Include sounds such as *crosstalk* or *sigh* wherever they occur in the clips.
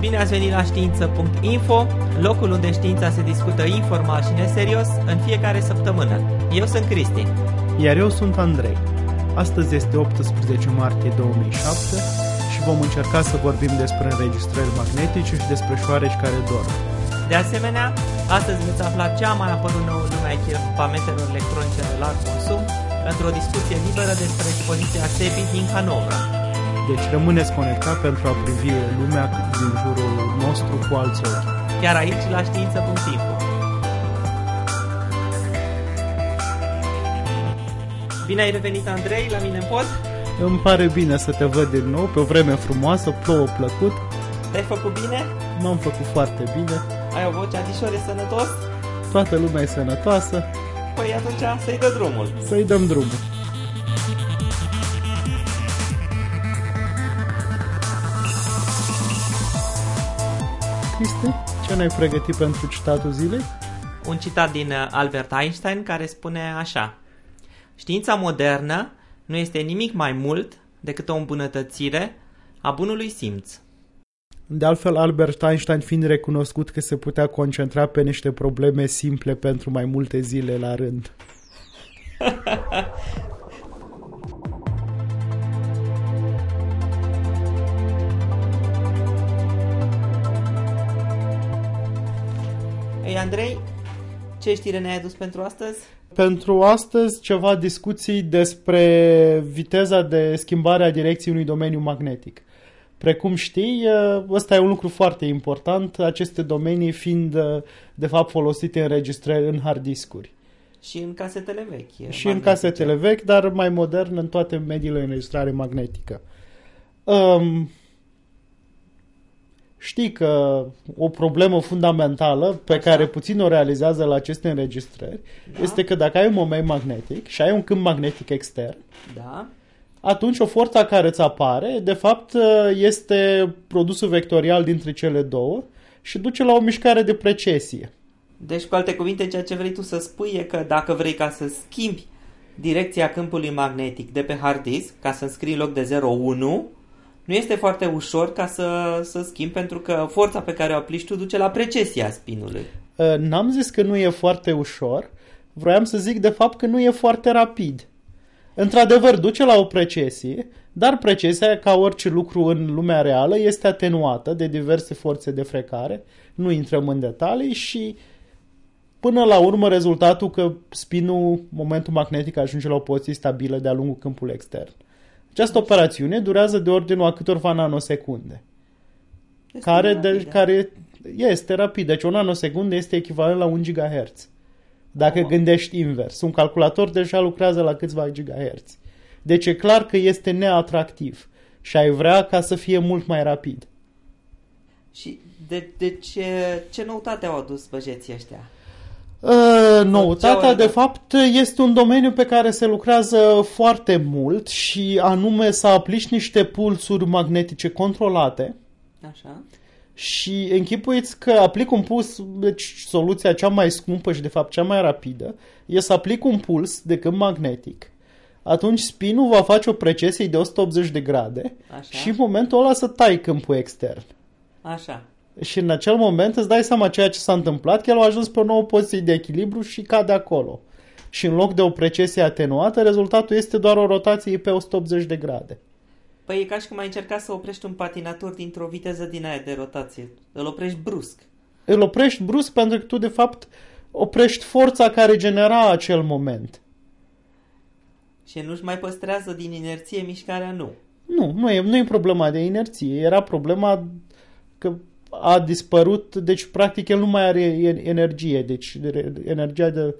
Bine ați venit la știință.info, locul unde știința se discută informal și neserios în fiecare săptămână. Eu sunt Cristi. Iar eu sunt Andrei. Astăzi este 18 martie 2007 și vom încerca să vorbim despre înregistrări magnetice și despre șoareci care dorm. De asemenea, astăzi veți afla cea mai apărut nouă lume a echipamentelor electronice de larg consum într-o discuție liberă despre expoziția SEPI din Hanovra. Deci rămâneți conectat pentru a privi lumea din jurul nostru cu alți ochi. Chiar aici, la știință.info. Bine ai revenit, Andrei, la mine în pod? Îmi pare bine să te văd din nou, pe o vreme frumoasă, plouă plăcut. Te-ai făcut bine? M-am făcut foarte bine. Ai o voce adișor, e sănătos? Toată lumea e sănătoasă. Păi atunci să-i dă drumul. Să-i dăm drumul. Cristi, ce ne-ai pregătit pentru citatul zilei? Un citat din uh, Albert Einstein care spune așa Știința modernă nu este nimic mai mult decât o îmbunătățire a bunului simț. De altfel, Albert Einstein fiind recunoscut că se putea concentra pe niște probleme simple pentru mai multe zile la rând. *laughs* Ei, Andrei, ce știre ne-ai adus pentru astăzi? Pentru astăzi ceva discuții despre viteza de schimbare a direcției unui domeniu magnetic. Precum știi, ăsta e un lucru foarte important, aceste domenii fiind de fapt folosite în registrări în hard discuri. Și în casetele vechi. Și magnetice. în casetele vechi, dar mai modern în toate mediile de înregistrare magnetică. Um, știi că o problemă fundamentală pe Așa. care puțin o realizează la aceste înregistrări Da. este că dacă ai un moment magnetic și ai un câmp magnetic extern, Da? atunci o forță care îți apare, de fapt, este produsul vectorial dintre cele două și duce la o mișcare de precesie. Deci, cu alte cuvinte, ceea ce vrei tu să spui e că dacă vrei ca să schimbi direcția câmpului magnetic de pe hard disk, ca să înscrii în loc de 0,1, nu este foarte ușor ca să, să schimbi, pentru că forța pe care o aplici tu duce la precesia spinului. Uh, N-am zis că nu e foarte ușor, vroiam să zic de fapt că nu e foarte rapid. Într-adevăr, duce la o precesie, dar precesia, ca orice lucru în lumea reală, este atenuată de diverse forțe de frecare, nu intrăm în detalii și până la urmă rezultatul că spinul, momentul magnetic ajunge la o poziție stabilă de-a lungul câmpului extern. Această operațiune durează de ordinul a câtorva nanosecunde Este care, de, rapidă. care este rapid. Deci o nanosecundă este echivalent la 1 GHz. Dacă Wow. gândești invers. Un calculator deja lucrează la câțiva GHz. Deci e clar că este neatractiv și ai vrea ca să fie mult mai rapid. Și de, de ce, ce noutate au adus băjeții ăștia? Uh, ce noutatea, au de legat? fapt, este un domeniu pe care se lucrează foarte mult și anume să aplici niște pulsuri magnetice controlate Așa? Și închipuiți că aplic un puls, deci soluția cea mai scumpă și de fapt cea mai rapidă, e să aplic un puls de câmp magnetic. Atunci spinul va face o precesie de 180 de grade Așa? și în momentul ăla să tai câmpul extern. Așa. Și în acel moment îți dai seama ceea ce s-a întâmplat, că el a ajuns pe o nouă poziție de echilibru și cade acolo. Și în loc de o precesie atenuată, rezultatul este doar o rotație pe 180 de grade. Păi e ca și cum ai încercat să oprești un patinator dintr-o viteză din aia de rotație. Îl oprești brusc. Îl oprești brusc pentru că tu, de fapt, oprești forța care genera acel moment. Și nu-și mai păstrează din inerție mișcarea, nu. Nu, nu e, nu e problema de inerție, era problema că a dispărut, deci practic el nu mai are e- energie, deci re- energia de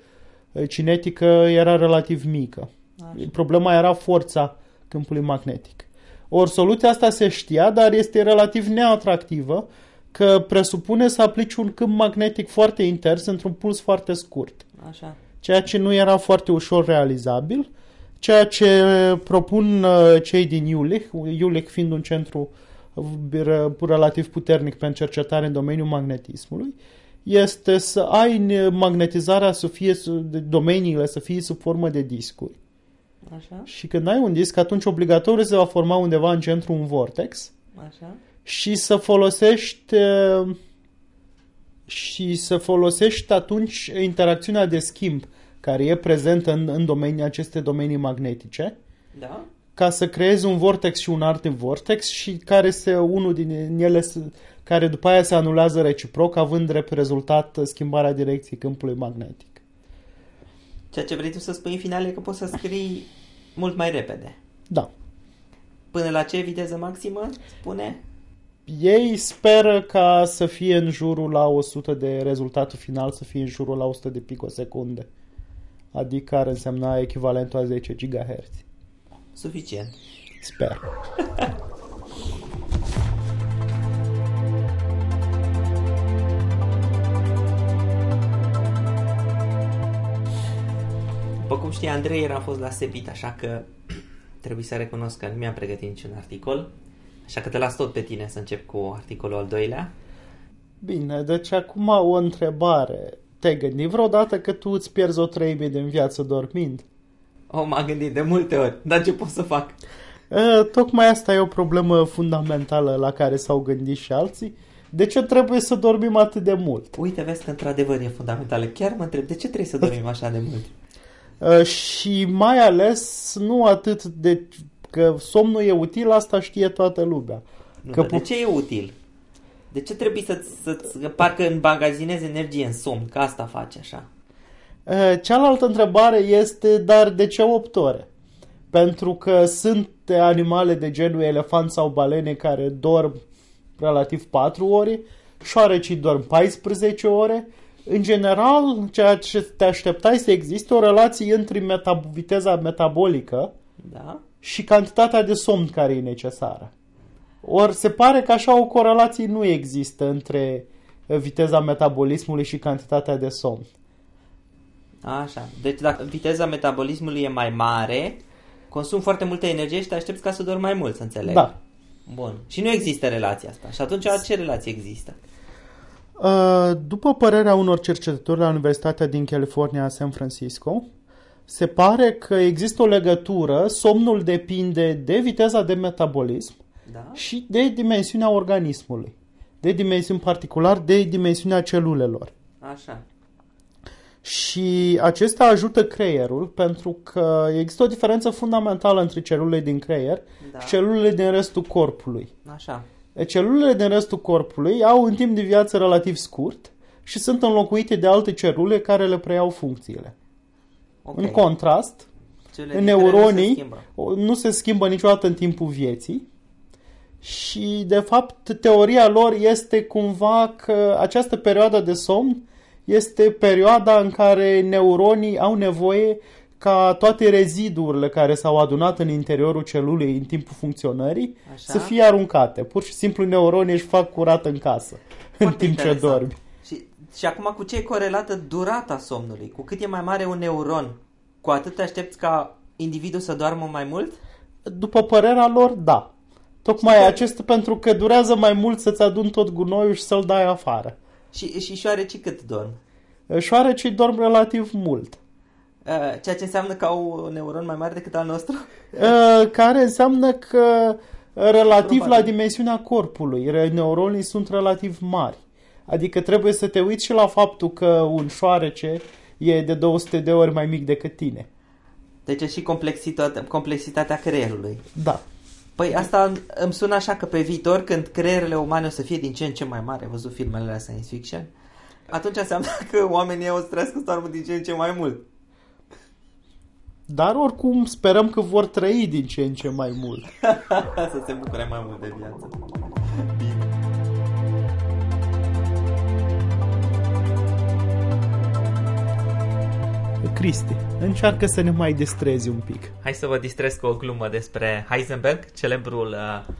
eh, cinetică era relativ mică. Așa. Problema era forța câmpului magnetic. Ori soluția asta se știa, dar este relativ neatractivă, că presupune să aplici un câmp magnetic foarte inters într-un puls foarte scurt Așa. ceea ce nu era foarte ușor realizabil, ceea ce propun uh, cei din Jülich, Jülich fiind un centru uh, re- relativ puternic pentru cercetare în domeniul magnetismului, este să ai magnetizarea să fie, su- domeniile să fie sub formă de discuri. Așa, Și când ai un disc, atunci obligatoriu se va forma undeva în centru un vortex așa. și să folosești uh, și să folosești atunci interacțiunea de schimb care e prezentă în, în domenii, aceste domenii magnetice Da? Ca să creezi un vortex și un alt vortex și care se, unul din ele se, care după aia se anulează reciproc având drept rezultat schimbarea direcției câmpului magnetic. Ceea ce vrei tu să spui în final e că poți să scrii mult mai repede. Da. Până la ce viteză maximă, spune? Ei speră ca să fie în jurul la 100 de rezultatul final să fie în jurul la 100 de picosecunde. Adică ar însemna echivalentul a 10 GHz. Suficient. Sper. După cum știi, Andrei era fost la Sebit, așa că *clears throat* trebuie să recunosc că nu mi-am pregătit niciun articol. Așa că te las tot pe tine să încep cu articolul al doilea. Bine, deci acum o întrebare. Te-ai gândit vreodată că tu îți pierzi o treime din viață dormind? O, m-am gândit de multe ori, dar ce pot să fac? E, tocmai asta e o problemă fundamentală la care s-au gândit și alții. De ce trebuie să dormim atât de mult? Uite, vezi că într-adevăr e fundamentală. Chiar mă întreb, de ce trebuie să dormim așa de mult? E, și mai ales nu atât de că somnul e util, asta știe toată lumea. Nu, Că dar de pu- ce e util? De ce trebuie să-ți, să-ți parcă îmbagazinezi energie în somn? Că asta faci așa. E, Cealaltă întrebare este, dar de ce 8 ore? Pentru că sunt animale de genul elefant sau balene care dorm relativ 4 ore, șoarecii dorm 14 ore. În general, ceea ce te așteptai să existe o relație între meta- viteza metabolică Da? și cantitatea de somn care e necesară. Ori se pare că așa o corelație nu există între viteza metabolismului și cantitatea de somn. Așa. Deci dacă viteza metabolismului e mai mare, consumi foarte multă energie și te aștepți ca să dormi mai mult, să înțeleg. Da. Bun. Și nu există relația asta. Și atunci ce relație există? Uh, După părerea unor cercetători la Universitatea din California, San Francisco, se pare că există o legătură, somnul depinde de viteza de metabolism Da? și de dimensiunea organismului. De dimensiuni particular, de dimensiunea celulelor. Așa. Și acesta ajută creierul pentru că există o diferență fundamentală între celulele din creier Da. și celulele din restul corpului. Așa. Celulele din restul corpului au un timp de viață relativ scurt și sunt înlocuite de alte celule care le preiau funcțiile. Ok. În contrast, Celulele în din care nu se neuronii schimbă. o- nu se schimbă niciodată în timpul vieții și, de fapt, teoria lor este cumva că această perioadă de somn este perioada în care neuronii au nevoie ca toate reziduurile care s-au adunat în interiorul celulei în timpul funcționării Așa. să fie aruncate. Pur și simplu neuronii își fac curat în casă în Foarte timp ce interesant. dormi. Și, și acum cu ce e corelată durata somnului? Cu cât e mai mare un neuron, cu atât te aștepți ca individul să doarmă mai mult? După părerea lor, da. Tocmai acest pentru că durează mai mult să-ți adun tot gunoiul și să-l dai afară. Și, și șoarecii cât dorm? Șoarecii dorm relativ mult. Uh, Ceea ce înseamnă că au un neuron mai mare decât al nostru? Uh, Care înseamnă că uh, relativ Probabil. la dimensiunea corpului, re- neuronii sunt relativ mari. Adică trebuie să te uiți și la faptul că un șoarece e de 200 de ori mai mic decât tine. Deci e și complexitatea, complexitatea creierului. Da. Păi asta îmi sună așa că pe viitor, când creierele umane o să fie din ce în ce mai mare, ai văzut filmele la science fiction, atunci înseamnă *laughs* că oamenii o să trăiască să doarmă din ce în ce mai mult. Dar oricum sperăm că vor trăi din ce în ce mai mult. *laughs* să se bucure mai mult de viață. Cristi, încearcă să ne mai distrezi un pic. Hai să vă distrez cu o glumă despre Heisenberg, celebrul uh,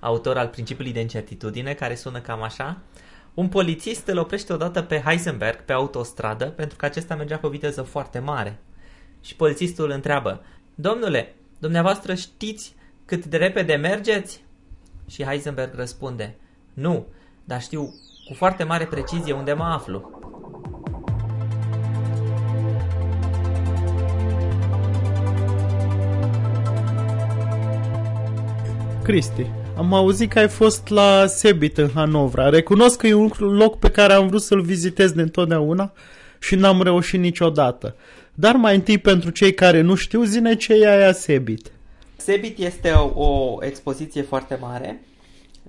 autor al principiului de incertitudine, care sună cam așa. Un polițist îl oprește odată pe Heisenberg pe autostradă pentru că acesta mergea cu o viteză foarte mare. Și polițistul îl întreabă, Domnule, dumneavoastră știți cât de repede mergeți? Și Heisenberg răspunde, Nu, dar știu cu foarte mare precizie unde mă aflu. Cristi, Am auzit că ai fost la Sebit în Hanovra. Recunosc că e un loc pe care am vrut să-l vizitez de întotdeauna și n-am reușit niciodată. Dar mai întâi pentru cei care nu știu, zine ce e aia Sebit. Sebit este o, o expoziție foarte mare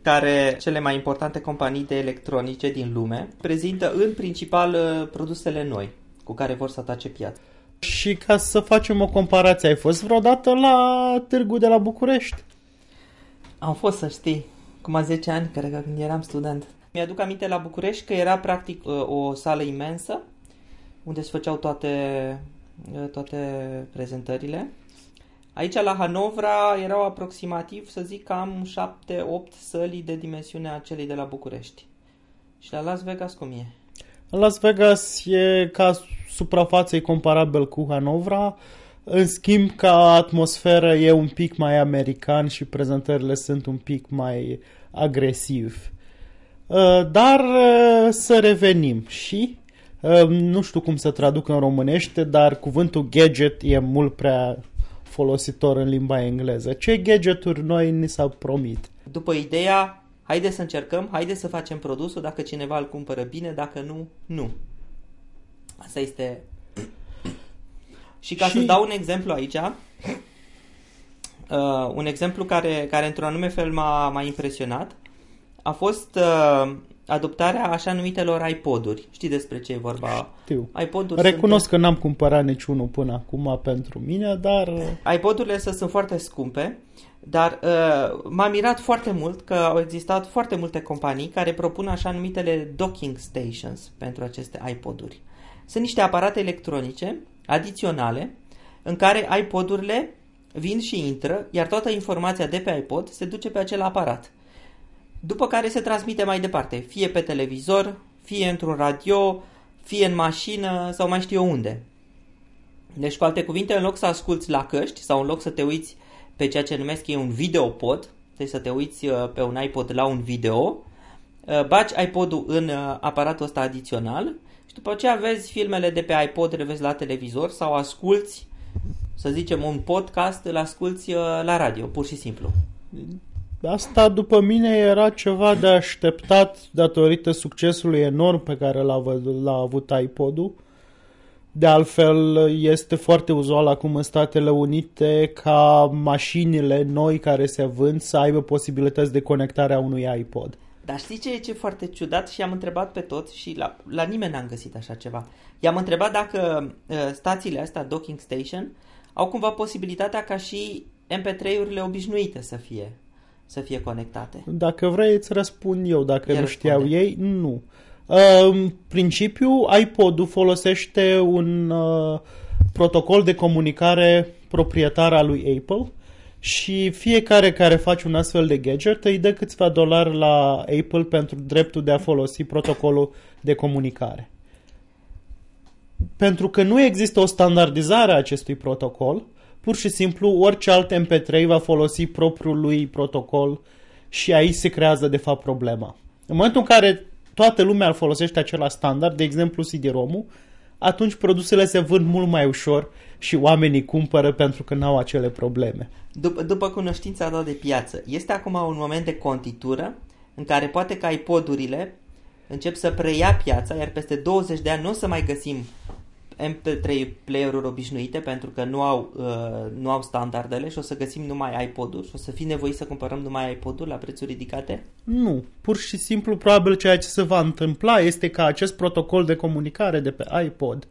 care cele mai importante companii de electronice din lume prezintă în principal uh, produsele noi cu care vor să atace piața. Și ca să facem o comparație, ai fost vreodată la târgu de la București? Am fost, să știi, cum 10 ani, cred că când eram student. Mi-aduc aminte la București că era practic uh, o sală imensă unde se făceau toate, uh, toate prezentările. Aici la Hanovra erau aproximativ, să zic, cam 7-8 săli de dimensiunea celei de la București. Și la Las Vegas cum e? Las Vegas e ca suprafață e comparabil cu Hanovra, în schimb ca atmosferă e un pic mai american și prezentările sunt un pic mai agresiv. Uh, dar uh, să revenim și uh, nu știu cum să traduc în românește, dar cuvântul gadget e mult prea folositor în limba engleză. Ce gadgeturi noi ni s-au promit? După ideea, haide să încercăm, haide să facem produsul, dacă cineva îl cumpără bine, dacă nu, nu. Asta este... Și ca și... să dau un exemplu aici, uh, un exemplu care, care într-un anume fel m-a, m-a impresionat, a fost uh, adoptarea așa numitelor iPod-uri. Știi despre ce e vorba? Știu. iPod-uri Recunosc sunt... că n-am cumpărat niciunul până acum pentru mine, dar... Uh, iPod-urile astea sunt foarte scumpe, dar uh, m-a mirat foarte mult că au existat foarte multe companii care propun așa numitele docking stations pentru aceste iPod-uri. Sunt niște aparate electronice adiționale în care iPod-urile vin și intră, iar toată informația de pe iPod se duce pe acel aparat după care se transmite mai departe, fie pe televizor, fie într-un radio, fie în mașină sau mai știu eu unde. Deci, cu alte cuvinte, în loc să asculți la căști sau în loc să te uiți pe ceea ce numesc ei un videopod, deci să te uiți uh, pe un iPod la un video, uh, baci iPod-ul în uh, aparatul ăsta adițional și după aceea vezi filmele de pe iPod, le vezi la televizor sau asculți, să zicem, un podcast, îl asculți la radio, pur și simplu. Asta, după mine, era ceva de așteptat datorită succesului enorm pe care l-a, l-a avut iPod-ul. De altfel, este foarte uzual acum în Statele Unite ca mașinile noi care se vând să aibă posibilități de conectare a unui iPod. Dar știi ce e ce foarte ciudat și am întrebat pe toți și la, la nimeni n-am găsit așa ceva. I-am întrebat dacă uh, stațiile astea, docking station, au cumva posibilitatea ca și MP3-urile obișnuite să fie să fie conectate? Dacă vrei, îți răspund eu. Dacă Iar nu știau răspunde. ei, nu. În principiu, iPod-ul folosește un uh, protocol de comunicare proprietar al lui Apple și fiecare care face un astfel de gadget îi dă câțiva dolari la Apple pentru dreptul de a folosi protocolul de comunicare. Pentru că nu există o standardizare a acestui protocol, pur și simplu orice alt MP3 va folosi propriul lui protocol și aici se creează de fapt problema. În momentul în care toată lumea îl folosește același standard, de exemplu CD-ROM-ul, atunci produsele se vând mult mai ușor și oamenii cumpără pentru că n-au acele probleme. După, după cunoștința ta de piață, este acum un moment de contitură în care poate că iPod-urile încep să preia piața, iar peste 20 de ani nu o să mai găsim MP3 player-uri obișnuite pentru că nu au, uh, nu au standardele și o să găsim numai iPod-uri și o să fi nevoit să cumpărăm numai iPod-uri la prețuri ridicate? Nu. Pur și simplu, probabil ceea ce se va întâmpla este ca acest protocol de comunicare de pe iPod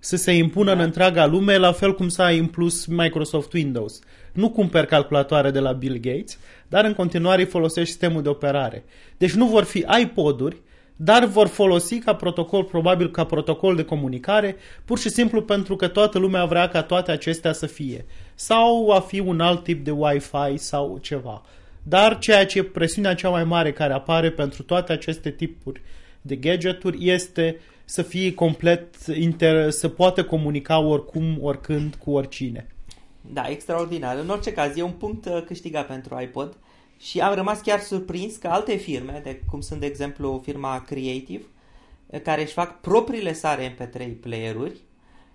să se impună da. în întreaga lume, la fel cum s-a impus Microsoft Windows. Nu cumperi calculatoare de la Bill Gates, dar în continuare folosești sistemul de operare. Deci nu vor fi iPod-uri, dar vor folosi ca protocol, probabil ca protocol de comunicare, pur și simplu pentru că toată lumea vrea ca toate acestea să fie. Sau a fi un alt tip de Wi-Fi sau ceva. Dar ceea ce presiunea cea mai mare care apare pentru toate aceste tipuri de gadgeturi este să fie complet, inter, să poată comunica oricum, oricând, cu oricine. Da, extraordinar. În orice caz, e un punct uh, câștigat pentru iPod. Uh, și am rămas chiar surprins că alte firme, de, cum sunt de exemplu firma Creative, care își fac propriile sale MP3 player-uri,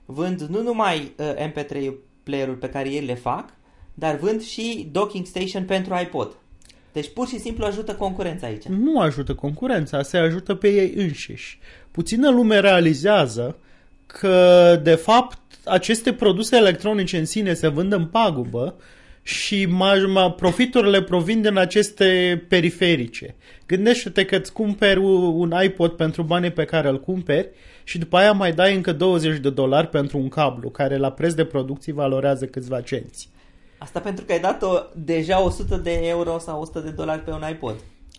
vând nu numai uh, MP3 player-uri pe care ei le fac, dar vând și docking station pentru iPod. Deci pur și simplu ajută concurența aici. Nu ajută concurența, se ajută pe ei înșiși. Puțină lume realizează că, de fapt, aceste produse electronice în sine se vând în pagubă și profiturile provin din aceste periferice. Gândește-te că îți cumperi un iPod pentru banii pe care îl cumperi și după aia mai dai încă 20 de dolari pentru un cablu, care la preț de producție valorează câțiva cenți. Asta pentru că ai dat -o deja 100 de euro sau 100 de dolari pe un iPod.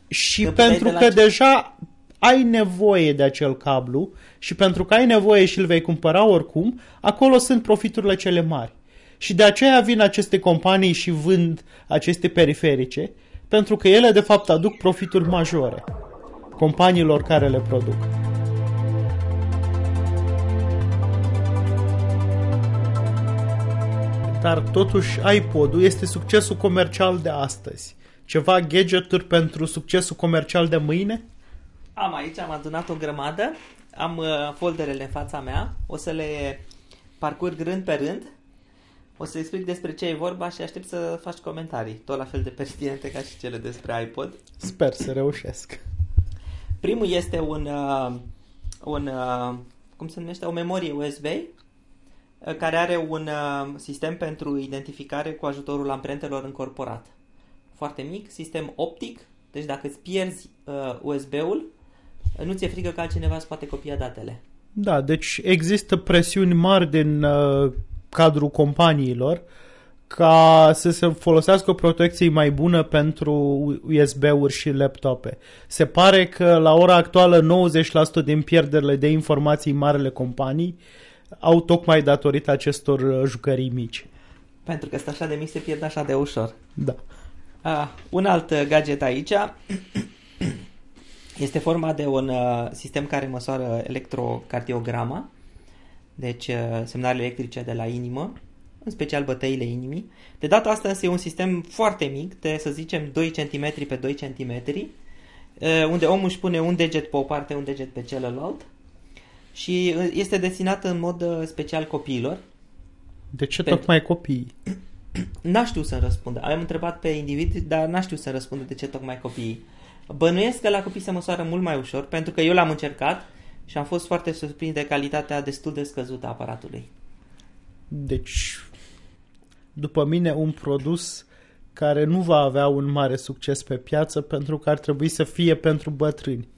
Și că pentru că deja ai nevoie de acel cablu și pentru că ai nevoie și îl vei cumpăra oricum, acolo sunt profiturile cele mari. Și de aceea vin aceste companii și vând aceste periferice, pentru că ele de fapt aduc profituri majore companiilor care le produc. Dar totuși iPod-ul este succesul comercial de astăzi. Ceva gadgeturi pentru succesul comercial de mâine? Am aici, am adunat o grămadă, am uh, folderele în fața mea, o să le parcurg rând pe rând, o să explic despre ce e vorba și aștept să faci comentarii, tot la fel de pertinente ca și cele despre iPod. Sper să reușesc. Primul este un, uh, un uh, cum se numește, o memorie USB uh, care are un uh, sistem pentru identificare cu ajutorul amprentelor încorporat. Foarte mic, sistem optic, deci dacă îți pierzi uh, USB-ul, nu ți-e frică că altcineva îți poate copia datele. Da, deci există presiuni mari din uh, cadrul companiilor ca să se folosească o protecție mai bună pentru USB-uri și laptope. Se pare că la ora actuală 90% din pierderile de informații în marele companii au tocmai datorită acestor uh, jucării mici. Pentru că este așa de mic se pierd așa de ușor. Da. Uh, un alt gadget aici *clears throat* este forma de un uh, sistem care măsoară electrocardiograma, deci uh, semnalele electrice de la inimă, în special bătăile inimii. De data asta însă e un sistem foarte mic, de să zicem 2 cm pe 2 cm, uh, unde omul își pune un deget pe o parte, un deget pe celălalt și uh, este destinat în mod uh, special copiilor. De ce Pentru... tocmai copiii? *clears throat* N-a știu să răspundă. Am întrebat pe individ, dar n-a știu să răspundă de ce tocmai copiii. Bănuiesc că la copii se măsoară mult mai ușor, pentru că eu l-am încercat și am fost foarte surprins de calitatea destul de scăzută a aparatului. Deci, după mine, un produs care nu va avea un mare succes pe piață pentru că ar trebui să fie pentru bătrâni.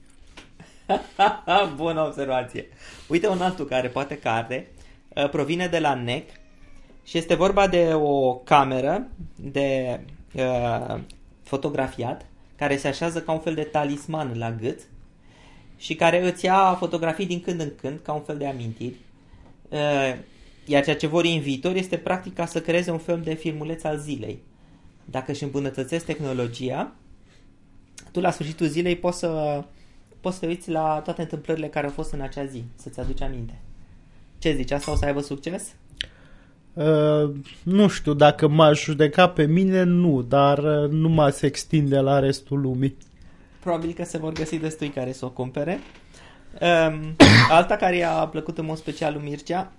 *laughs* Bună observație. Uite un altul care poate care uh, provine de la NEC și este vorba de o cameră de uh, fotografiat care se așează ca un fel de talisman la gât și care îți ia fotografii din când în când ca un fel de amintiri. Uh, iar ceea ce vor în viitor este practica să creeze un fel de filmuleț al zilei. Dacă își îmbunătățești tehnologia, tu la sfârșitul zilei poți să, poți să te uiți la toate întâmplările care au fost în acea zi, să-ți aduci aminte. Ce zici, asta o să aibă succes? Uh, nu știu, dacă m-aș judeca pe mine, nu, dar uh, nu m se extinde la restul lumii. Probabil că se vor găsi destui care să o cumpere. Um, *coughs* alta care i-a plăcut în mod special lui Mircea,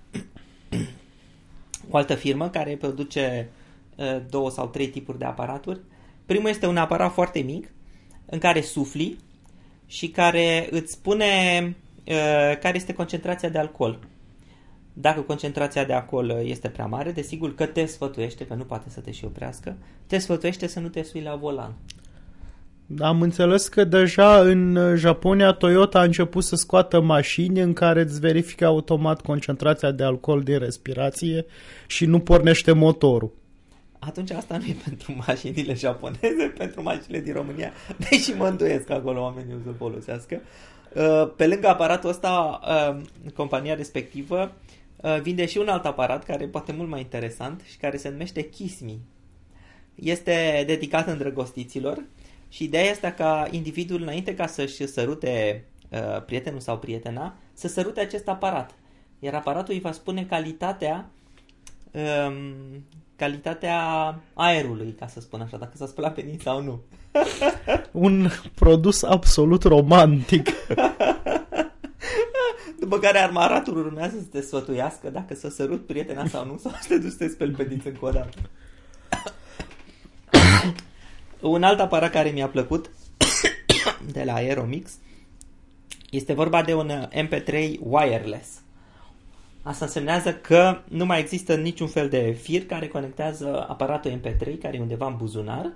o altă firmă care produce uh, două sau trei tipuri de aparaturi. Primul este un aparat foarte mic în care sufli și care îți spune uh, care este concentrația de alcool dacă concentrația de acolo este prea mare, desigur că te sfătuiește, că nu poate să te și oprească, te sfătuiește să nu te sui la volan. Am înțeles că deja în Japonia Toyota a început să scoată mașini în care îți verifică automat concentrația de alcool din respirație și nu pornește motorul. Atunci asta nu e *laughs* pentru mașinile japoneze, *laughs* pentru mașinile din România, deși mă îndoiesc că acolo oamenii o să folosească. Uh, pe lângă aparatul ăsta, uh, compania respectivă Uh, vinde și un alt aparat care e poate mult mai interesant și care se numește Kiss Me. Este dedicat îndrăgostiților și ideea este ca individul înainte ca să-și sărute uh, prietenul sau prietena, să sărute acest aparat. Iar aparatul îi va spune calitatea um, calitatea aerului, ca să spun așa, dacă s-a spălat pe sau nu. *laughs* Un produs absolut romantic. *laughs* După care armaratul urmează să te sfătuiască dacă să sărut prietena sau nu, sau să te duci să te speli pe dinți încă o dată. *coughs* Un alt aparat care mi-a plăcut *coughs* de la Aeromix este vorba de un MP3 wireless. Asta însemnează că nu mai există niciun fel de fir care conectează aparatul MP3 care e undeva în buzunar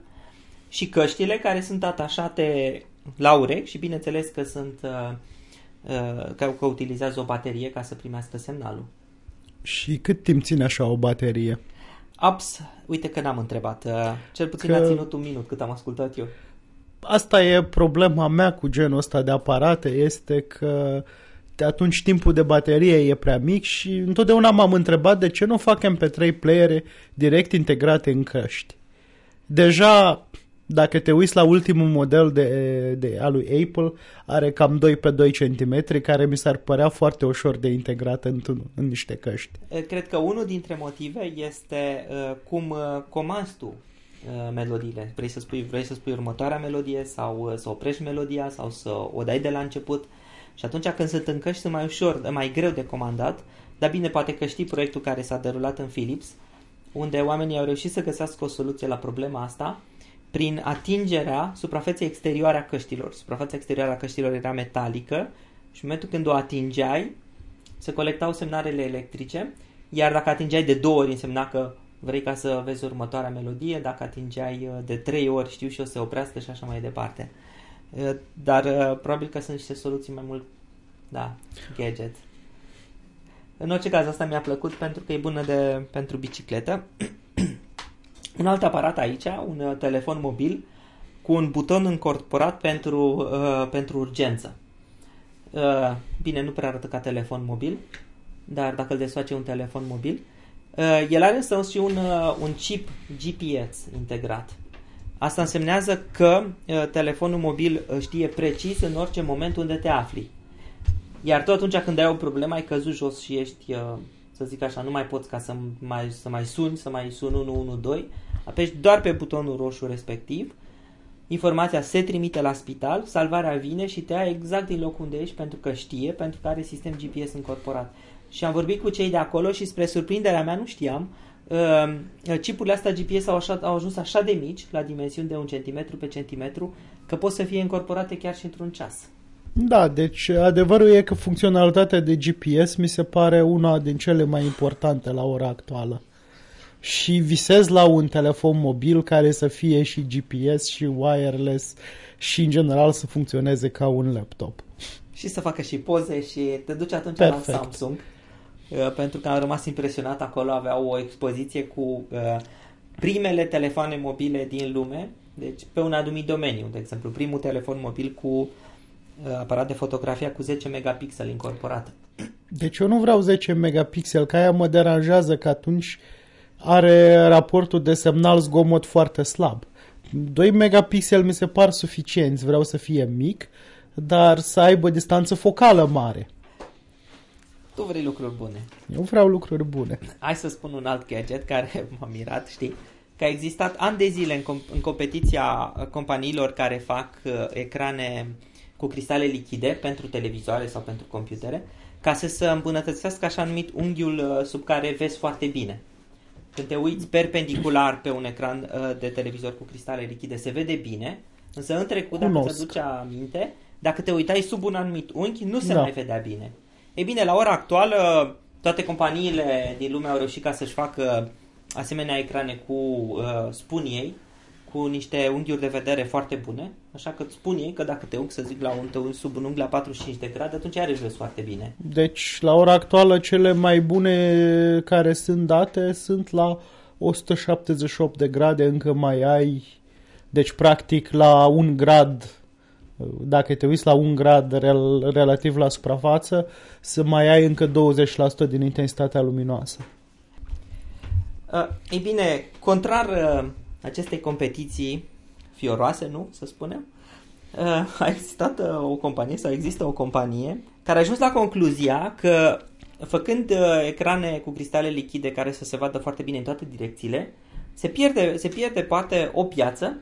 și căștile care sunt atașate la urechi și bineînțeles că sunt uh, uh, că, că utilizează o baterie ca să primească semnalul. Și cât timp ține așa o baterie? Ups, uite că n-am întrebat. Uh, cel puțin că... a ținut un minut cât am ascultat eu. Asta e problema mea cu genul ăsta de aparate, este că de atunci timpul de baterie e prea mic și întotdeauna m-am întrebat de ce nu fac MP3 playere direct integrate în căști. Deja dacă te uiți la ultimul model de, de al lui Apple, are cam 2 pe 2 cm, care mi s-ar părea foarte ușor de integrat în, în niște căști. Cred că unul dintre motive este uh, cum uh, comanzi tu uh, melodiile. Vrei să, spui, vrei să spui următoarea melodie sau uh, să oprești melodia sau să o dai de la început. Și atunci când sunt în căști sunt mai ușor, mai greu de comandat, dar bine, poate că știi proiectul care s-a derulat în Philips, unde oamenii au reușit să găsească o soluție la problema asta prin atingerea suprafeței exterioare a căștilor. Suprafața exterioară a căștilor era metalică și în momentul când o atingeai, se colectau semnalele electrice, iar dacă atingeai de două ori însemna că vrei ca să vezi următoarea melodie, dacă atingeai uh, de trei ori știu și o să oprească și așa mai departe. Uh, dar uh, probabil că sunt niște soluții mai mult, da, gadget. În orice caz, asta mi-a plăcut pentru că e bună de, pentru bicicletă. *clears throat* Un alt aparat aici, un uh, telefon mobil cu un buton încorporat pentru, uh, pentru urgență. Uh, bine, nu prea arată ca telefon mobil, dar dacă îl desface un telefon mobil. Uh, el are însă și un, uh, un chip GPS integrat. Asta însemnează că uh, telefonul mobil uh, știe precis în orice moment unde te afli. Iar tot atunci când ai o problemă, ai căzut jos și ești, uh, să zic așa, nu mai poți ca să mai, să mai suni, să mai suni 112, apeși doar pe butonul roșu respectiv, informația se trimite la spital, salvarea vine și te ia exact din locul unde ești pentru că știe, pentru că are sistem GPS încorporat. Și am vorbit cu cei de acolo și spre surprinderea mea nu știam, uh, chipurile astea GPS au, așa, au ajuns așa de mici, la dimensiuni de un centimetru pe centimetru, că pot să fie incorporate chiar și într-un ceas. Da, deci adevărul e că funcționalitatea de GPS mi se pare una din cele mai importante la ora actuală și visez la un telefon mobil care să fie și GPS și wireless și în general să funcționeze ca un laptop. Și să facă și poze și te duci atunci Perfect. la Samsung uh, pentru că am rămas impresionat acolo, aveau o expoziție cu uh, primele telefoane mobile din lume, deci pe un anumit domeniu, de exemplu, primul telefon mobil cu uh, aparat de fotografia cu 10 megapixel incorporat. Deci eu nu vreau 10 megapixel, că aia mă deranjează că atunci uh, are raportul de semnal zgomot foarte slab. 2 megapixel mi se par suficienți, vreau să fie mic, dar să aibă distanță focală mare. Tu vrei lucruri bune. Eu vreau lucruri bune. Hai să spun un alt gadget care *laughs* m-a mirat, știi? Că a existat ani de zile în, com- în competiția companiilor care fac uh, ecrane cu cristale lichide pentru televizoare sau pentru computere, ca să se îmbunătățească așa numit unghiul uh, sub care vezi foarte bine. Când te uiți perpendicular pe un ecran uh, de televizor cu cristale lichide, se vede bine, însă în trecut, dacă Cunosc. ți aduce aminte, dacă te uitai sub un anumit unghi, nu se da. mai vedea bine. E bine, la ora actuală, toate companiile din lume au reușit ca să-și facă asemenea ecrane cu, uh, spun ei, cu niște unghiuri de vedere foarte bune, așa că îți spun ei că dacă te unghi, să zic, la un, te unghi sub un unghi la 45 de grade, atunci are vezi foarte bine. Deci, la ora actuală, cele mai bune care sunt date sunt la 178 de grade, încă mai ai, deci, practic, la un grad dacă te uiți la un grad rel, relativ la suprafață, să mai ai încă 20% din intensitatea luminoasă. Uh, ei bine, contrar uh, acestei competiții fioroase, nu, să spunem, uh, a existat uh, o companie sau există o companie care a ajuns la concluzia că făcând uh, ecrane cu cristale lichide care să se vadă foarte bine în toate direcțiile, se pierde, se pierde poate o piață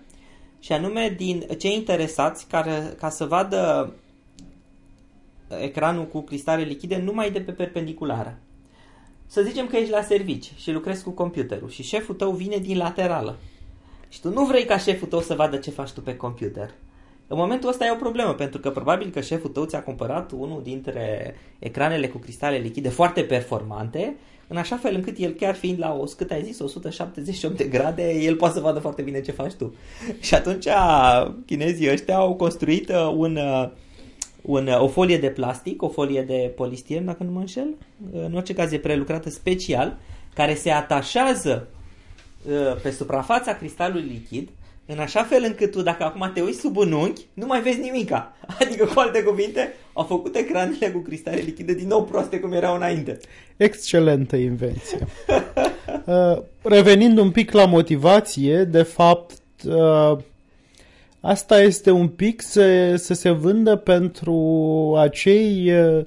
și anume din cei interesați care, ca să vadă ecranul cu cristale lichide numai de pe perpendiculară. Să zicem că ești la servici și lucrezi cu computerul și șeful tău vine din laterală și tu nu vrei ca șeful tău să vadă ce faci tu pe computer. În momentul ăsta e o problemă, pentru că probabil că șeful tău ți-a cumpărat unul dintre ecranele cu cristale lichide foarte performante, în așa fel încât el chiar fiind la, o, cât ai zis, 178 de grade, el poate să vadă foarte bine ce faci tu. *laughs* Și atunci chinezii ăștia au construit uh, un, uh, un, uh, o folie de plastic, o folie de polistiren, dacă nu mă înșel, în orice caz e prelucrată special, care se atașează pe suprafața cristalului lichid în așa fel încât tu, dacă acum te uiți sub un unghi, nu mai vezi nimica. *laughs* Adică, cu alte cuvinte, au făcut ecranele cu cristale lichide din nou proaste cum erau înainte. Excelentă invenție. *laughs* uh, revenind un pic la motivație, de fapt, uh, asta este un pic să, să se vândă pentru acei uh,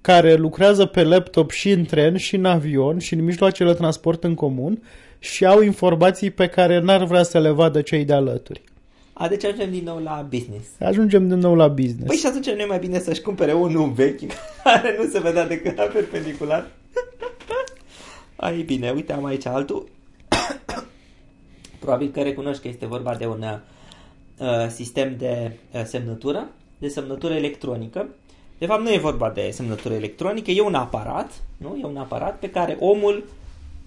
care lucrează pe laptop și în tren și în avion și în mijloacele transport în comun și au informații pe care n-ar vrea să le vadă cei de alături. A, deci ajungem din nou la business. Ajungem din nou la business. Păi și atunci nu e mai bine să-și cumpere unul vechi care nu se vedea decât la perpendicular? *laughs* Ai bine, uite, am aici altul. Probabil că recunoști că este vorba de un uh, sistem de uh, semnătură, de semnătură electronică. De fapt, nu e vorba de semnătură electronică, e un aparat, nu? E un aparat pe care omul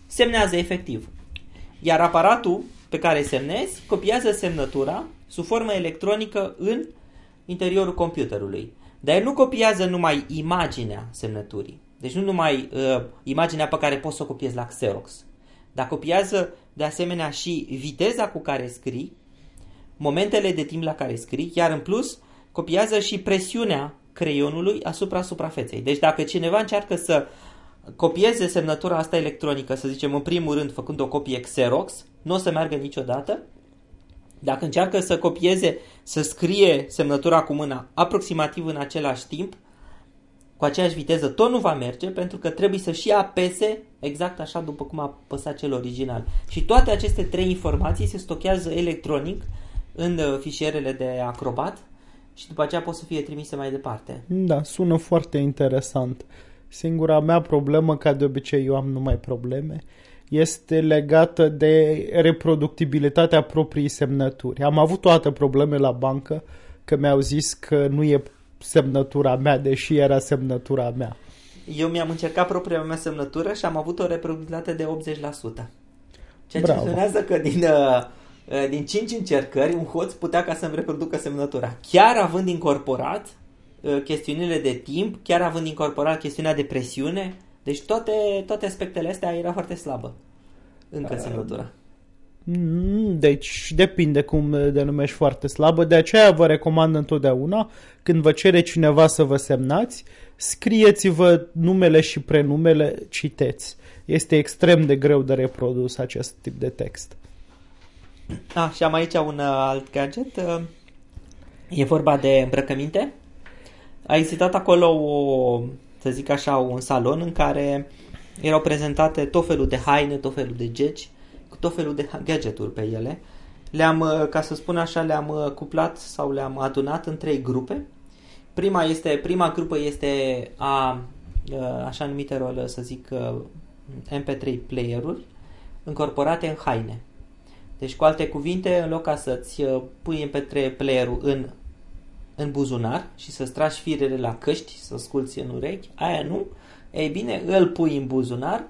semnează efectiv. Iar aparatul pe care semnezi copiază semnătura sub formă electronică în interiorul computerului. Dar el nu copiază numai imaginea semnăturii. Deci nu numai uh, imaginea pe care poți să o copiezi la Xerox. Dar copiază de asemenea și viteza cu care scrii, momentele de timp la care scrii, iar în plus copiază și presiunea creionului asupra suprafeței. Deci dacă cineva încearcă să copieze semnătura asta electronică, să zicem în primul rând făcând o copie Xerox, nu o să meargă niciodată. Dacă încearcă să copieze, să scrie semnătura cu mâna aproximativ în același timp, cu aceeași viteză, tot nu va merge pentru că trebuie să și apese exact așa după cum a apăsat cel original. Și toate aceste trei informații se stochează electronic în uh, fișierele de acrobat și după aceea pot să fie trimise mai departe. Da, sună foarte interesant. Singura mea problemă, ca de obicei eu am numai probleme, este legată de reproductibilitatea proprii semnături. Am avut toate probleme la bancă că mi-au zis că nu e semnătura mea, deși era semnătura mea. Eu mi-am încercat propria mea semnătură și am avut o reproductibilitate de 80%. Ceea Bravo. ce înseamnă că din, uh, uh, din 5 încercări, un hoț putea ca să-mi reproducă semnătura. Chiar având incorporat uh, chestiunile de timp, chiar având incorporat chestiunea de presiune, deci toate, toate aspectele astea era foarte slabă încă semnătura. Mm, Deci depinde cum denumești foarte slabă, de aceea vă recomand întotdeauna când vă cere cineva să vă semnați, scrieți-vă numele și prenumele, citeți. Este extrem de greu de reprodus acest tip de text. Ah, și am aici un uh, alt gadget. Uh, E vorba de îmbrăcăminte. A existat acolo o, să zic așa, un salon în care erau prezentate tot felul de haine, tot felul de geci, cu tot felul de gadgeturi pe ele. Le-am, uh, ca să spun așa, le-am uh, cuplat sau le-am adunat în trei grupe. Prima, este, prima grupă este a uh, așa numitelor, să zic, uh, MP3 player-uri încorporate în haine. Deci, cu alte cuvinte, în loc ca să-ți uh, pui MP3 player-ul în, în buzunar și să-ți tragi firele la căști, să asculti în urechi, aia nu, ei bine, îl pui în buzunar,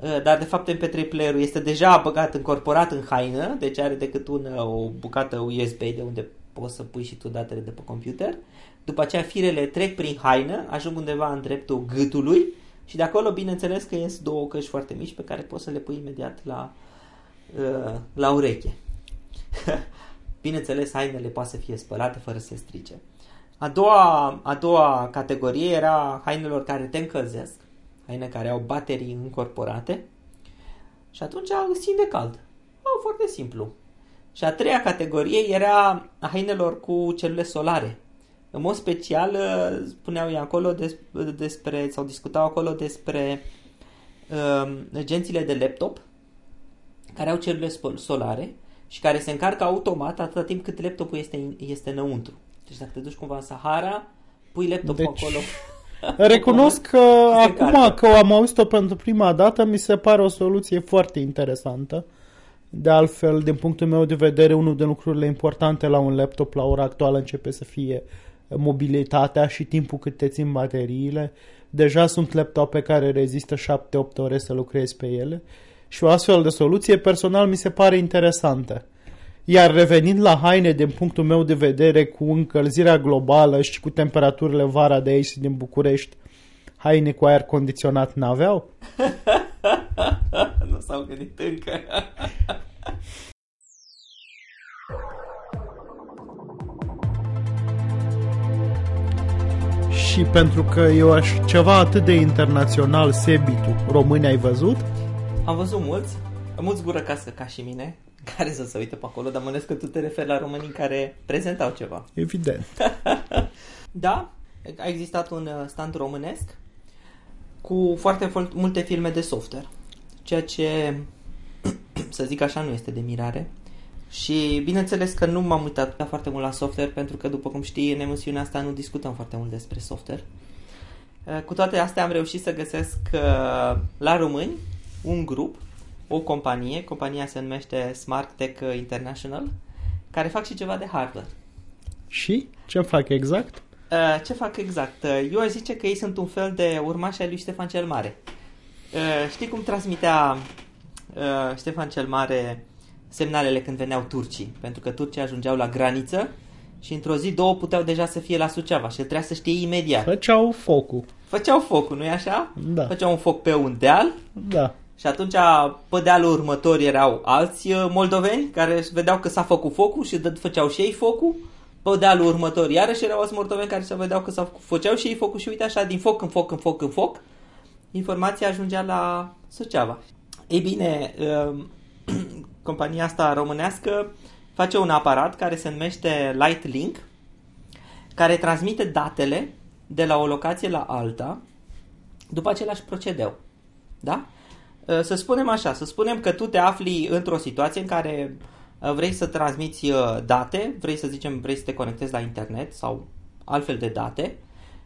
uh, dar de fapt MP3 player-ul este deja băgat, încorporat în haină, deci are decât una, o bucată USB de unde poți să pui și tu datele de pe computer. După aceea firele trec prin haină, ajung undeva în dreptul gâtului și de acolo, bineînțeles, că ies două căști foarte mici pe care poți să le pui imediat la, uh, la ureche. *laughs* Bineînțeles, hainele poate să fie spălate fără să se strice. A doua, a doua categorie era hainelor care te încălzesc, haine care au baterii încorporate și atunci țin de cald. Oh, foarte simplu. Și a treia categorie era a hainelor cu celule solare. În mod special spuneau ei acolo des, despre, sau discutau acolo despre uh, gențile de laptop care au celule solare și care se încarcă automat atâta timp cât laptopul este, este înăuntru. Deci dacă te duci cumva în Sahara, pui laptopul Deci- acolo. *laughs* Recunosc că *laughs* Se acum încarcă. că am auzit-o pentru prima dată, mi se pare o soluție foarte interesantă. De altfel, din punctul meu de vedere, unul din lucrurile importante la un laptop la ora actuală începe să fie mobilitatea și timpul cât te țin bateriile. Deja sunt laptope care rezistă 7-8 ore să lucrezi pe ele și o astfel de soluție personal mi se pare interesantă. Iar revenind la haine din punctul meu de vedere cu încălzirea globală și cu temperaturile vara de aici din București, haine cu aer condiționat n-aveau? *laughs* nu s-au gândit încă. și pentru că eu aș ceva atât de internațional, Sebitu, români ai văzut? Am văzut mulți, mulți gură casă ca și mine, *laughs* care să se uite pe acolo, dar mă că tu te referi la românii care prezentau ceva. Evident. *laughs* da, a existat un uh, stand românesc cu foarte multe filme de software, ceea ce, *clears throat* să zic așa, nu este de mirare. Și bineînțeles că nu m-am uitat foarte mult la software pentru că, după cum știi, în emisiunea asta nu discutăm foarte mult despre software. Uh, cu toate astea am reușit să găsesc uh, la români un grup, o companie, compania se numește Smart Tech International, care fac și ceva de hardware. Și? Ce fac exact? Uh, ce fac exact? Uh, eu aș zice că ei sunt un fel de urmași ai lui Ștefan cel Mare. Uh, știi cum transmitea uh, Ștefan cel Mare semnalele când veneau turcii? Pentru că turcii ajungeau la graniță și într-o zi, două puteau deja să fie la Suceava și el trebuia să știe imediat. Făceau focul. Făceau focul, nu-i așa? Da. Făceau un foc pe un deal. Da. Și atunci, pe dealul următor erau alți uh, moldoveni care vedeau că s-a făcut focul și făceau și ei focul. Pe dealul următor iarăși erau alți moldoveni care se vedeau că s-a făceau și ei focul și uite așa, din foc în foc, în foc, în foc, informația ajungea la Suceava. Ei bine, uh, *clears throat* compania asta românească face un aparat care se numește Lightlink, care transmite datele de la o locație la alta după același procedeu. Da? Uh, să spunem așa, să spunem că tu te afli într-o situație în care uh, vrei să transmiți uh, date, vrei să zicem, vrei să te conectezi la internet sau altfel de date,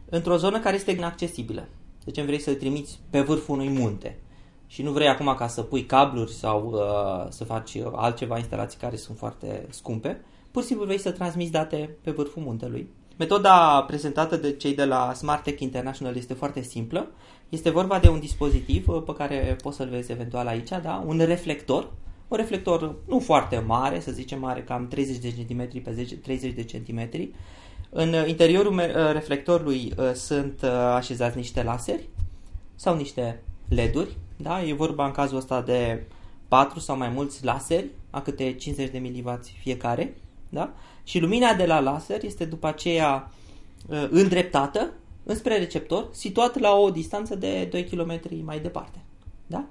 într-o zonă care este inaccesibilă. Să zicem, vrei să trimiți pe vârful unui munte și nu vrei acum ca să pui cabluri sau uh, să faci altceva instalații care sunt foarte scumpe, pur și simplu vrei să transmiți date pe vârful muntelui. Metoda prezentată de cei de la Smart Tech International este foarte simplă. Este vorba de un dispozitiv uh, pe care poți să-l vezi eventual aici, da? un reflector, un reflector nu foarte mare, să zicem mare, cam 30 de cm pe 10, 30 de cm. În interiorul uh, reflectorului uh, sunt așezați niște laseri sau niște LED-uri, da? e vorba în cazul ăsta de 4 sau mai mulți laseri, a câte 50 de mW fiecare, da? Și lumina de la laser este după aceea îndreptată înspre receptor, situat la o distanță de 2 km mai departe. Da?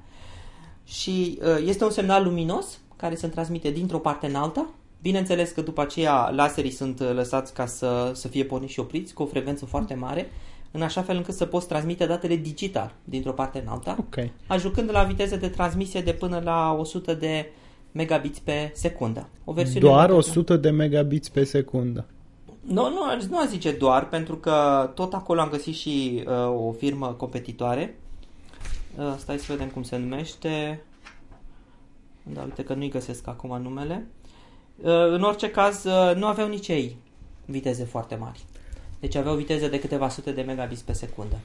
Și uh, este un semnal luminos care se transmite dintr-o parte în alta. Bineînțeles că după aceea laserii sunt uh, lăsați ca să, să fie porniți și opriți cu o frecvență foarte mare, în așa fel încât să poți transmite datele digital dintr-o parte în alta, okay. ajungând la viteze de transmisie de până la 100 de megabits pe secundă. O versiune Doar 100 de megabits pe secundă. Nu, nu, nu a zice doar, pentru că tot acolo am găsit și uh, o firmă competitoare. Uh, stai să vedem cum se numește. Da, uite că nu-i găsesc acum numele. Uh, în orice caz, uh, nu aveau nici ei viteze foarte mari. Deci aveau viteze de câteva sute de megabits pe secundă.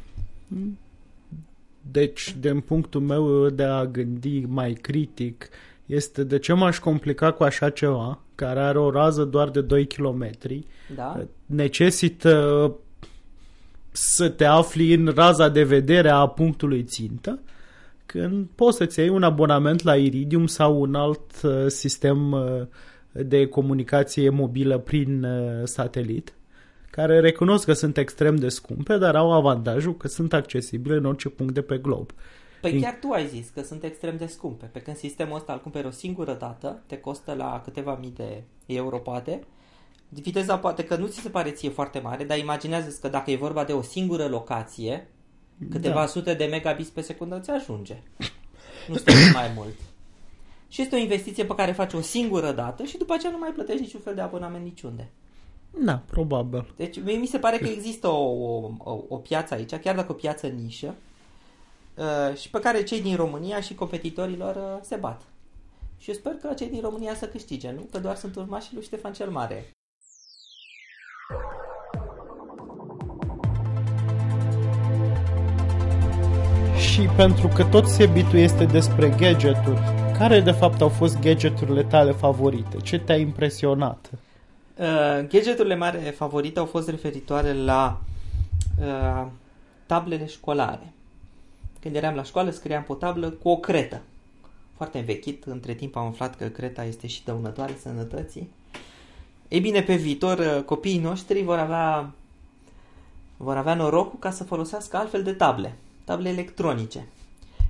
Deci, din punctul meu de a gândi mai critic, este de ce m-aș complica cu așa ceva, care are o rază doar de 2 km, da? necesită să te afli în raza de vedere a punctului țintă, când poți să-ți iei un abonament la Iridium sau un alt uh, sistem uh, de comunicație mobilă prin uh, satelit, care recunosc că sunt extrem de scumpe, dar au avantajul că sunt accesibile în orice punct de pe glob. Păi chiar tu ai zis că sunt extrem de scumpe, pe când sistemul ăsta îl cumperi o singură dată, te costă la câteva mii de euro poate, viteza poate că nu ți se pare ție foarte mare, dar imaginează că dacă e vorba de o singură locație, câteva da. sute de megabits pe secundă ți ajunge. Nu stai mai mult. Și este o investiție pe care faci o singură dată și după aceea nu mai plătești niciun fel de abonament niciunde. Da, probabil. Deci mi se pare că există o, o, o piață aici, chiar dacă o piață nișă, Uh, și pe care cei din România și competitorilor uh, se bat. și eu sper că cei din România să câștige, nu? Că doar sunt urmașii lui Ștefan cel Mare. Și pentru că tot sebitul este despre gadgeturi, care de fapt au fost gadgeturile tale favorite? Ce te-a impresionat? Uh, gadgeturile mari favorite au fost referitoare la uh, tablele școlare. Când eram la școală, scriam pe o tablă cu o cretă. Foarte învechit, între timp am aflat că creta este și dăunătoare sănătății. Ei bine, pe viitor, uh, copiii noștri vor avea, vor avea norocul ca să folosească altfel de table, table electronice,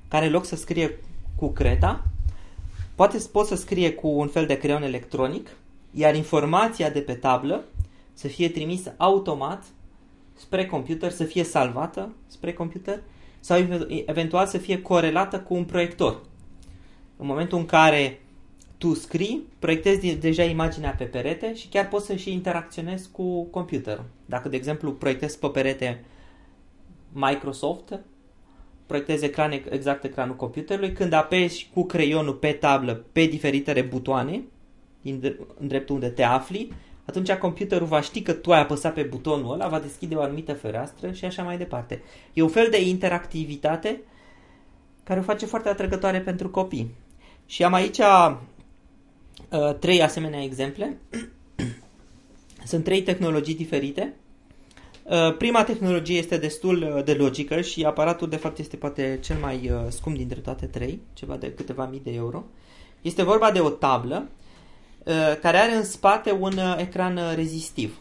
care în loc să scrie cu creta, poate pot să scrie cu un fel de creion electronic, iar informația de pe tablă să fie trimisă automat spre computer, să fie salvată spre computer sau eventual să fie corelată cu un proiector. În momentul în care tu scrii, proiectezi deja imaginea pe perete și chiar poți să și interacționezi cu computerul. Dacă, de exemplu, proiectezi pe perete Microsoft, proiectezi ecran, exact ecranul computerului, când apeși cu creionul pe tablă pe diferitele butoane, în dreptul unde te afli, atunci computerul va ști că tu ai apăsat pe butonul ăla, va deschide o anumită fereastră și așa mai departe. E un fel de interactivitate care o face foarte atrăgătoare pentru copii. Și am aici uh, trei asemenea exemple. *clears throat* Sunt trei tehnologii diferite. Uh, prima tehnologie este destul uh, de logică și aparatul de fapt este poate cel mai uh, scump dintre toate trei, ceva de câteva mii de euro. Este vorba de o tablă Uh, care are în spate un uh, ecran uh, rezistiv.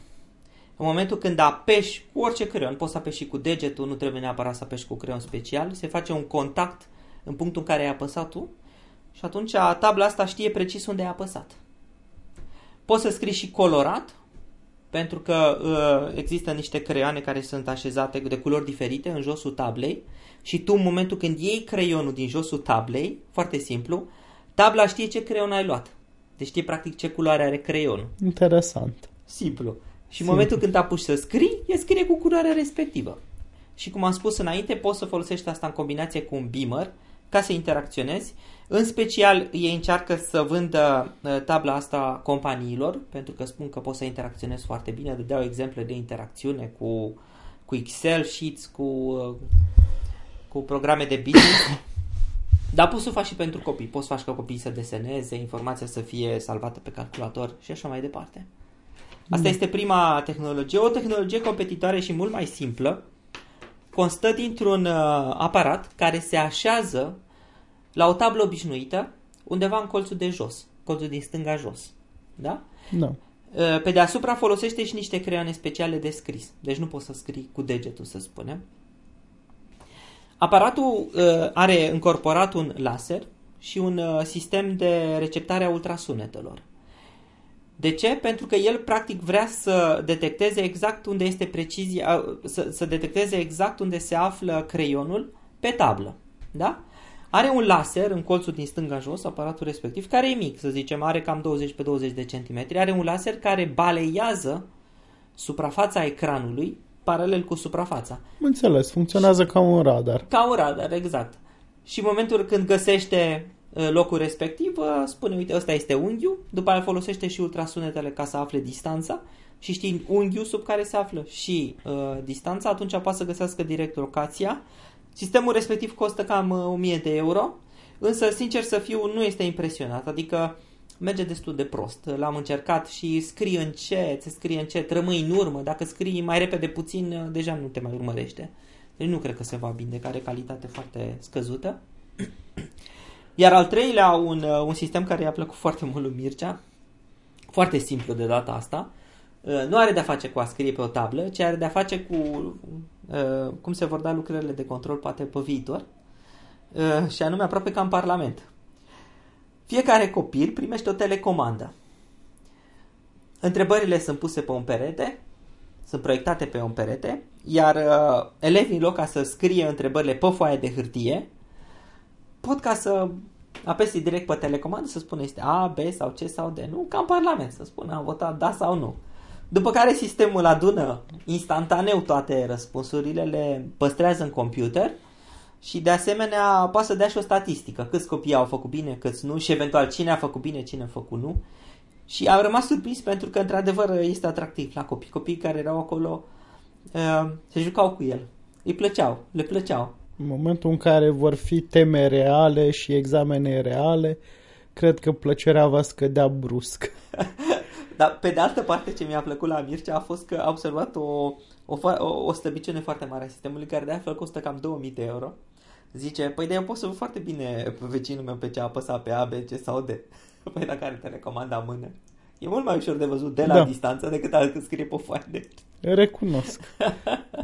În momentul când apeși cu orice creion, poți să apeși și cu degetul, nu trebuie neapărat să apeși cu creion special, se face un contact în punctul în care ai apăsat tu și atunci tabla asta știe precis unde ai apăsat. Poți să scrii și colorat, pentru că uh, există niște creioane care sunt așezate de culori diferite în josul tablei și tu în momentul când iei creionul din josul tablei, foarte simplu, tabla știe ce creion ai luat. Deci știi practic ce culoare are creionul. Interesant. Simplu. Și Simplu. în momentul când apuci să scrii, e scrie cu culoarea respectivă. Și cum am spus înainte, poți să folosești asta în combinație cu un beamer ca să interacționezi. În special, ei încearcă să vândă uh, tabla asta companiilor, pentru că spun că poți să interacționezi foarte bine. Dădeau exemple de interacțiune cu, cu Excel Sheets, cu, uh, cu programe de business. *coughs* Dar poți să o faci și pentru copii. Poți să faci ca copiii să deseneze, informația să fie salvată pe calculator și așa mai departe. Asta mm. este prima tehnologie. O tehnologie competitoare și mult mai simplă constă dintr-un uh, aparat care se așează la o tablă obișnuită undeva în colțul de jos, colțul din stânga jos. Da? Da. Uh, pe deasupra folosește și niște creioane speciale de scris. Deci nu poți să scrii cu degetul, să spunem. Aparatul uh, are încorporat un laser și un uh, sistem de receptare a ultrasunetelor. De ce? Pentru că el practic vrea să detecteze exact unde este precizia, să, să detecteze exact unde se află creionul pe tablă. Da? Are un laser în colțul din stânga jos, aparatul respectiv, care e mic, să zicem, are cam 20 pe 20 de centimetri. Are un laser care baleiază suprafața ecranului paralel cu suprafața. Înțeles, funcționează ca un radar. Ca un radar, exact. Și în momentul când găsește uh, locul respectiv, uh, spune, uite, ăsta este unghiul, după aia folosește și ultrasunetele ca să afle distanța și știi unghiul sub care se află și uh, distanța, atunci poate să găsească direct locația. Sistemul respectiv costă cam uh, 1000 de euro, însă, sincer să fiu, nu este impresionat, adică merge destul de prost. L-am încercat și scrii încet, se scrie încet, rămâi în urmă. Dacă scrii mai repede puțin, deja nu te mai urmărește. Deci nu cred că se va binde, care calitate foarte scăzută. Iar al treilea, un, un sistem care i-a plăcut foarte mult lui Mircea, foarte simplu de data asta, nu are de-a face cu a scrie pe o tablă, ci are de-a face cu uh, cum se vor da lucrările de control poate pe viitor, uh, și anume aproape ca în Parlament. Fiecare copil primește o telecomandă. Întrebările sunt puse pe un perete, sunt proiectate pe un perete, iar uh, elevii, în loc ca să scrie întrebările pe foaie de hârtie, pot ca să apese direct pe telecomandă să spună este A, B sau C sau D. Nu, ca în Parlament să spună am votat da sau nu. După care sistemul adună instantaneu toate răspunsurile, le păstrează în computer și de asemenea poate să dea și o statistică, câți copii au făcut bine, câți nu și eventual cine a făcut bine, cine a făcut nu. Și am rămas surprins pentru că într-adevăr este atractiv la copii. Copiii care erau acolo uh, se jucau cu el. Îi plăceau, le plăceau. În momentul în care vor fi teme reale și examene reale, cred că plăcerea va scădea brusc. *laughs* Dar pe de altă parte ce mi-a plăcut la Mircea a fost că a observat o, o, o, o slăbiciune foarte mare a sistemului care de altfel costă cam 2000 de euro. Zice, păi de eu pot să văd foarte bine vecinul meu pe ce a apăsat pe A, B, C sau D. *laughs* Păi dacă are telecomanda mână. E mult mai ușor de văzut de la da. distanță decât a scrie pe foaie de... Recunosc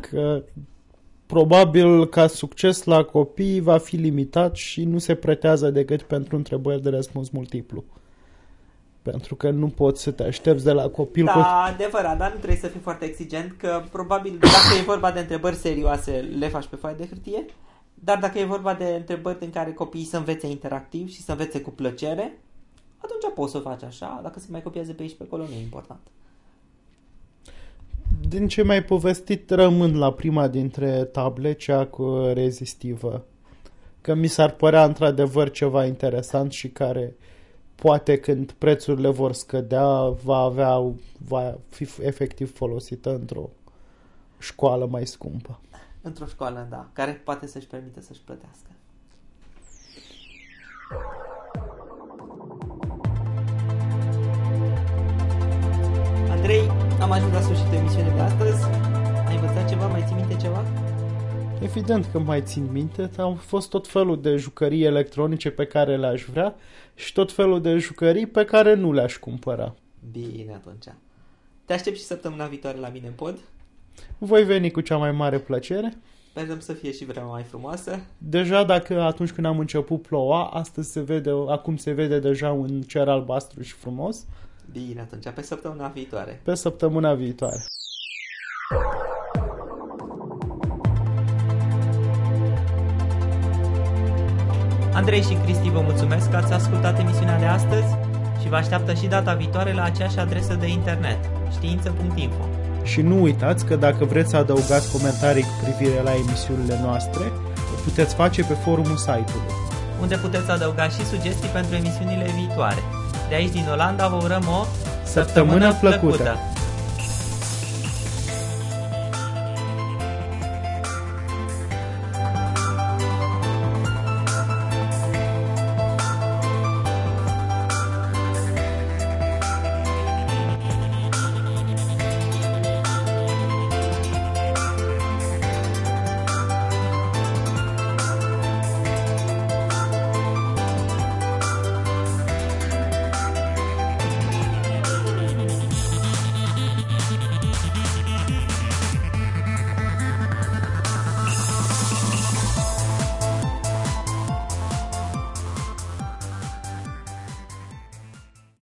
că probabil ca succes la copii va fi limitat și nu se pretează decât pentru întrebări de răspuns multiplu. Pentru că nu poți să te aștepți de la copil. Da, cu... adevărat, dar nu trebuie să fii foarte exigent, că probabil dacă e vorba de întrebări serioase, le faci pe foaie de hârtie, dar dacă e vorba de întrebări în care copiii să învețe interactiv și să învețe cu plăcere, atunci poți să o faci așa, dacă se mai copiază pe aici pe acolo, nu e important. Din ce mai povestit, rămân la prima dintre table, cea cu rezistivă. Că mi s-ar părea într-adevăr ceva interesant și care poate când prețurile vor scădea va avea va fi efectiv folosită într-o școală mai scumpă. Într-o școală, da, care poate să-și permite să-și plătească. Andrei, am ajuns la sfârșitul emisiunii de astăzi. Ai învățat ceva? Mai ții minte ceva? Evident că mai țin minte, au fost tot felul de jucării electronice pe care le-aș vrea și tot felul de jucării pe care nu le-aș cumpăra. Bine atunci. Te aștept și săptămâna viitoare la mine în pod. Voi veni cu cea mai mare plăcere. Sperăm să fie și vremea mai frumoasă. Deja dacă atunci când am început ploua, astăzi se vede, acum se vede deja un cer albastru și frumos. Bine, atunci pe săptămâna viitoare. Pe săptămâna viitoare. Andrei și Cristi vă mulțumesc că ați ascultat emisiunea de astăzi și vă așteaptă și data viitoare la aceeași adresă de internet, știință.info. Și nu uitați că dacă vreți să adăugați comentarii cu privire la emisiunile noastre, o puteți face pe forumul site-ului. Unde puteți adăuga și sugestii pentru emisiunile viitoare. De aici din Olanda vă urăm o săptămână, săptămână plăcută! plăcută.